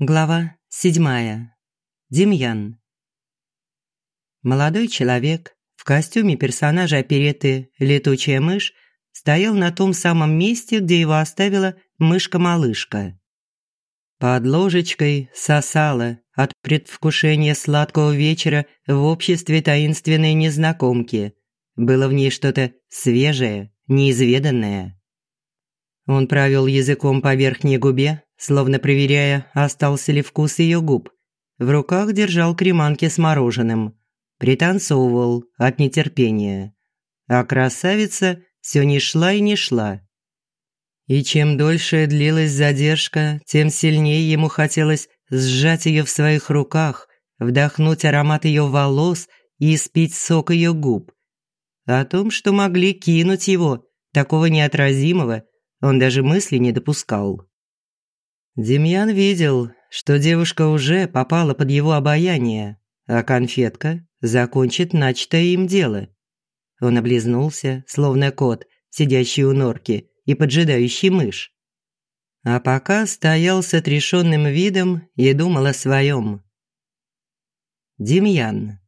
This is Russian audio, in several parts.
Глава седьмая. Демьян. Молодой человек в костюме персонажа опереты «Летучая мышь» стоял на том самом месте, где его оставила мышка-малышка. Под ложечкой сосала от предвкушения сладкого вечера в обществе таинственной незнакомки. Было в ней что-то свежее, неизведанное. Он провел языком по верхней губе, словно проверяя, остался ли вкус ее губ. В руках держал креманки с мороженым. Пританцовывал от нетерпения. А красавица все не шла и не шла. И чем дольше длилась задержка, тем сильнее ему хотелось сжать ее в своих руках, вдохнуть аромат ее волос и испить сок ее губ. О том, что могли кинуть его, такого неотразимого, он даже мысли не допускал. Демьян видел, что девушка уже попала под его обаяние, а конфетка закончит начатое им дело. Он облизнулся, словно кот, сидящий у норки и поджидающий мышь. А пока стоял с отрешенным видом и думал о своем. Демьян.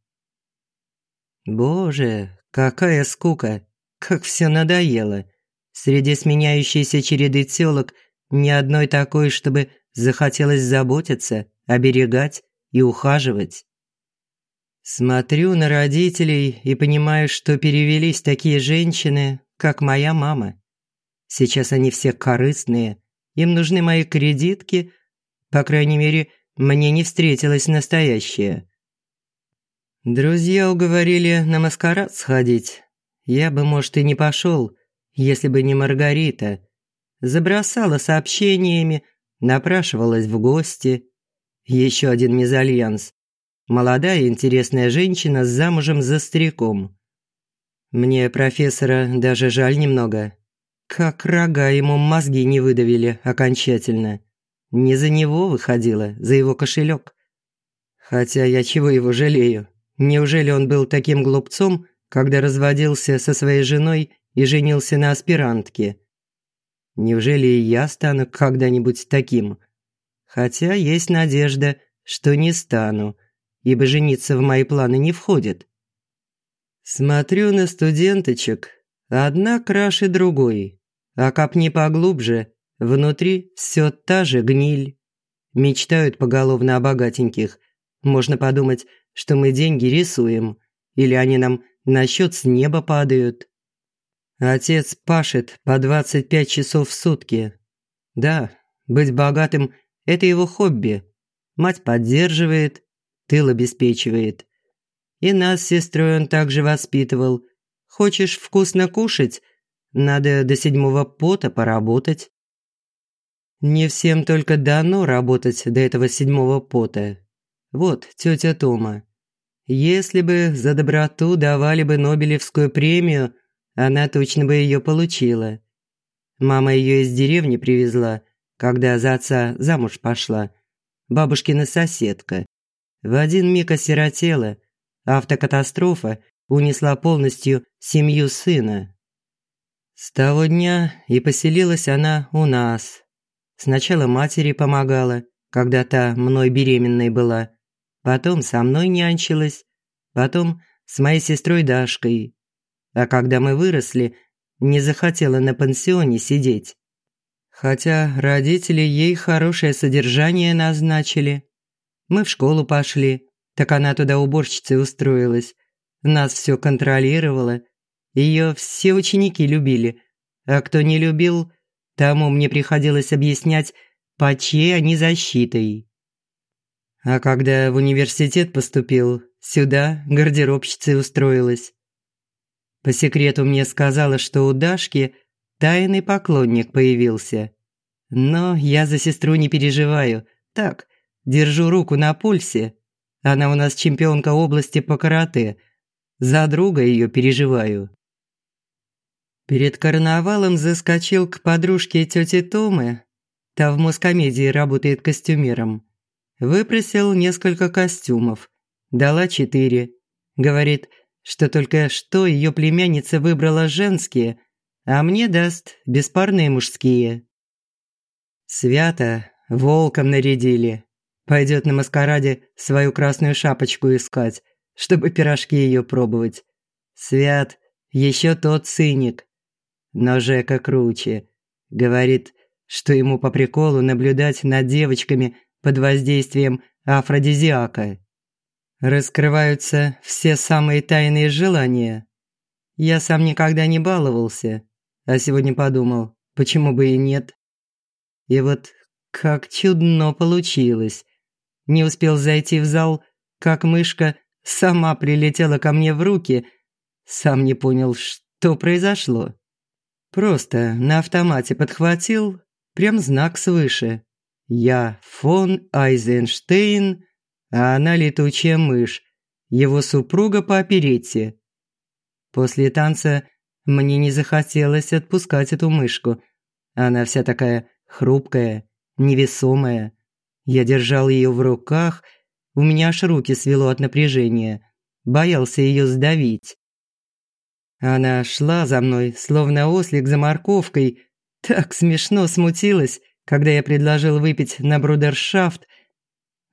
Боже, какая скука, как все надоело. Среди сменяющейся череды тёлок – ни одной такой, чтобы захотелось заботиться, оберегать и ухаживать. Смотрю на родителей и понимаю, что перевелись такие женщины, как моя мама. Сейчас они все корыстные, им нужны мои кредитки, по крайней мере, мне не встретилась настоящая. Друзья уговорили на маскарад сходить. Я бы, может, и не пошел, если бы не Маргарита – забросала сообщениями, напрашивалась в гости. Еще один мезальянс. Молодая интересная женщина с замужем за стариком. Мне профессора даже жаль немного. Как рога ему мозги не выдавили окончательно. Не за него выходила, за его кошелек. Хотя я чего его жалею? Неужели он был таким глупцом, когда разводился со своей женой и женился на аспирантке? Неужели я стану когда-нибудь таким? Хотя есть надежда, что не стану, ибо жениться в мои планы не входит. Смотрю на студенточек, одна краше другой, а копни поглубже, внутри все та же гниль. Мечтают поголовно о богатеньких. Можно подумать, что мы деньги рисуем, или они нам на счет с неба падают. Отец пашет по 25 часов в сутки. Да, быть богатым – это его хобби. Мать поддерживает, тыл обеспечивает. И нас с сестрой он также воспитывал. Хочешь вкусно кушать? Надо до седьмого пота поработать. Не всем только дано работать до этого седьмого пота. Вот тетя Тома. Если бы за доброту давали бы Нобелевскую премию – она точно бы ее получила. Мама ее из деревни привезла, когда за отца замуж пошла. Бабушкина соседка. В один миг осиротела. Автокатастрофа унесла полностью семью сына. С того дня и поселилась она у нас. Сначала матери помогала, когда та мной беременной была. Потом со мной нянчилась. Потом с моей сестрой Дашкой, а когда мы выросли, не захотела на пансионе сидеть. Хотя родители ей хорошее содержание назначили. Мы в школу пошли, так она туда уборщицей устроилась. Нас все контролировала. Ее все ученики любили, а кто не любил, тому мне приходилось объяснять, по чьей они защитой. А когда в университет поступил, сюда гардеробщицей устроилась. По секрету мне сказала, что у Дашки тайный поклонник появился. Но я за сестру не переживаю. Так, держу руку на пульсе. Она у нас чемпионка области по карате. За друга ее переживаю. Перед карнавалом заскочил к подружке тети Томы. Та в Москомедии работает костюмером. Выпросил несколько костюмов. Дала четыре. Говорит – что только что ее племянница выбрала женские, а мне даст беспарные мужские. Свято волком нарядили. Пойдет на маскараде свою красную шапочку искать, чтобы пирожки ее пробовать. Свят еще тот циник. Но Жека круче. Говорит, что ему по приколу наблюдать над девочками под воздействием афродизиака. Раскрываются все самые тайные желания. Я сам никогда не баловался, а сегодня подумал, почему бы и нет. И вот как чудно получилось. Не успел зайти в зал, как мышка сама прилетела ко мне в руки. Сам не понял, что произошло. Просто на автомате подхватил, прям знак свыше. Я фон Айзенштейн, а она летучая мышь, его супруга по оперете. После танца мне не захотелось отпускать эту мышку. Она вся такая хрупкая, невесомая. Я держал ее в руках, у меня аж руки свело от напряжения. Боялся ее сдавить. Она шла за мной, словно ослик за морковкой. Так смешно смутилась, когда я предложил выпить на брудершафт.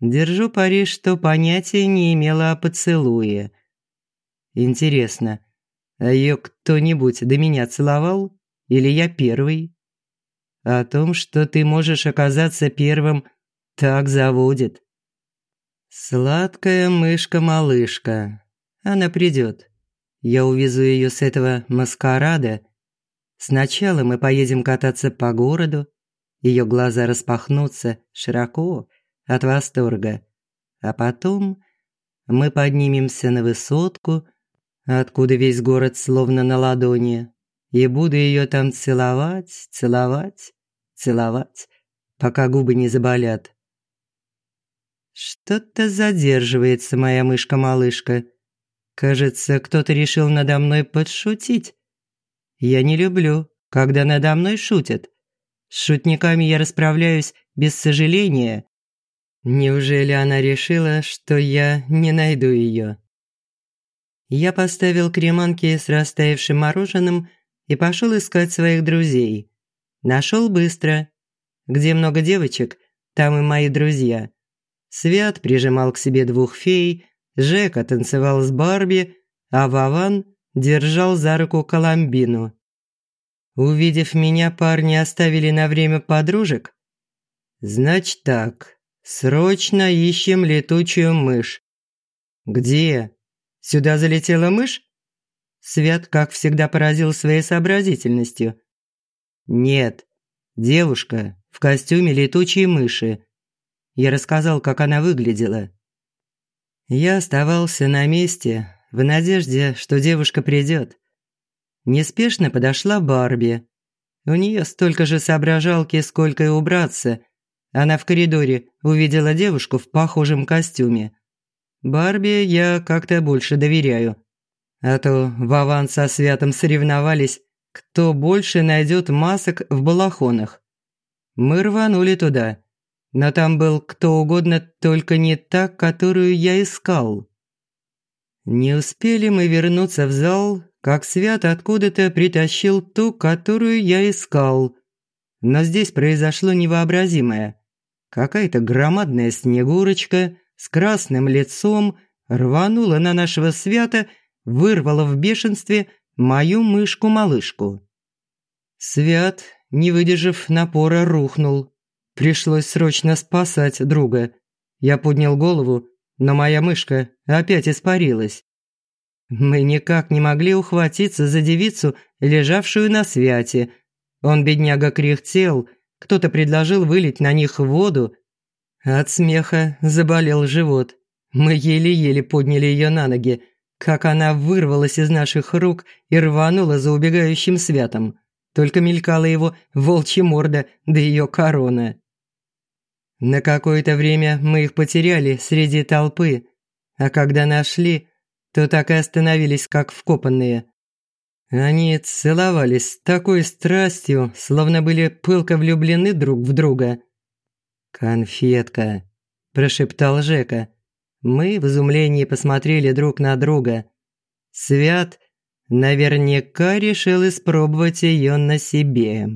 Держу пари, что понятия не имела о поцелуе. Интересно, а ее кто-нибудь до меня целовал? Или я первый? О том, что ты можешь оказаться первым, так заводит. Сладкая мышка-малышка. Она придет. Я увезу ее с этого маскарада. Сначала мы поедем кататься по городу. Ее глаза распахнутся широко от восторга. А потом мы поднимемся на высотку, откуда весь город словно на ладони, и буду ее там целовать, целовать, целовать, пока губы не заболят. Что-то задерживается моя мышка-малышка. Кажется, кто-то решил надо мной подшутить. Я не люблю, когда надо мной шутят. С шутниками я расправляюсь без сожаления. Неужели она решила, что я не найду ее? Я поставил креманки с растаявшим мороженым и пошел искать своих друзей. Нашел быстро. Где много девочек, там и мои друзья. Свят прижимал к себе двух фей, Жека танцевал с Барби, а Вован держал за руку Коломбину. Увидев меня, парни оставили на время подружек. Значит так, срочно ищем летучую мышь. Где? Сюда залетела мышь? Свят, как всегда, поразил своей сообразительностью. Нет, девушка в костюме летучей мыши. Я рассказал, как она выглядела. Я оставался на месте в надежде, что девушка придет. Неспешно подошла Барби. У нее столько же соображалки, сколько и убраться. Она в коридоре увидела девушку в похожем костюме. Барби я как-то больше доверяю. А то Вован со Святом соревновались, кто больше найдет масок в балахонах. Мы рванули туда, но там был кто угодно, только не та, которую я искал. Не успели мы вернуться в зал, как Свят откуда-то притащил ту, которую я искал. Но здесь произошло невообразимое. Какая-то громадная снегурочка с красным лицом рванула на нашего Свята, вырвала в бешенстве мою мышку-малышку. Свят, не выдержав напора, рухнул. Пришлось срочно спасать друга. Я поднял голову, но моя мышка опять испарилась. Мы никак не могли ухватиться за девицу, лежавшую на святе. Он, бедняга, кряхтел, кто-то предложил вылить на них воду. От смеха заболел живот. Мы еле-еле подняли ее на ноги, как она вырвалась из наших рук и рванула за убегающим святом. Только мелькала его волчья морда да ее корона. На какое-то время мы их потеряли среди толпы, а когда нашли, то так и остановились, как вкопанные. Они целовались с такой страстью, словно были пылко влюблены друг в друга. «Конфетка», – прошептал Жека. Мы в изумлении посмотрели друг на друга. Свят наверняка решил испробовать ее на себе.